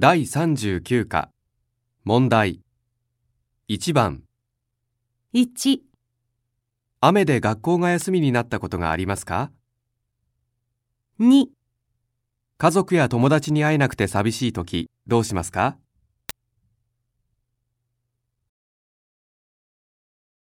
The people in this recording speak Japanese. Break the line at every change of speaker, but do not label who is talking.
第39課。問題。1番。
1、
雨で学校が休みになったことがありますか
？2、
家族や友達に会えなくて寂しいときどうしますか？